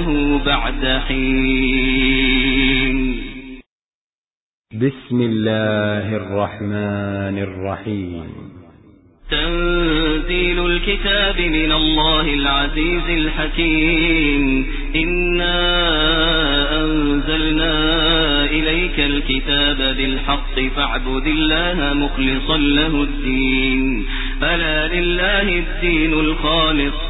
نبأه بعد حين. بسم الله الرحمن الرحيم. تنزيل الكتاب من الله العزيز الحكيم. إنا أنزلنا إليك الكتاب بالحق فاعبد الله مخلصا له الدين. ألا لله الدين الخالص.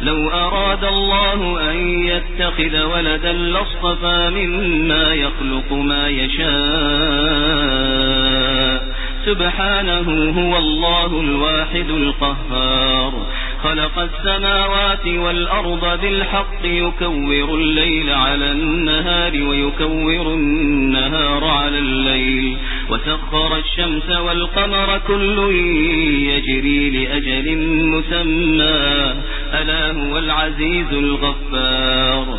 لو أراد الله أن يتخذ ولدا لاصطفى مما يخلق ما يشاء. سبحانه هو الله الواحد القهار. خلق السماوات والأرض بالحق يكور الليل على النهار ويكور النهار على الليل. وسخر الشمس والقمر كل يجري لأجل مسمى. هو العزيز الغفار.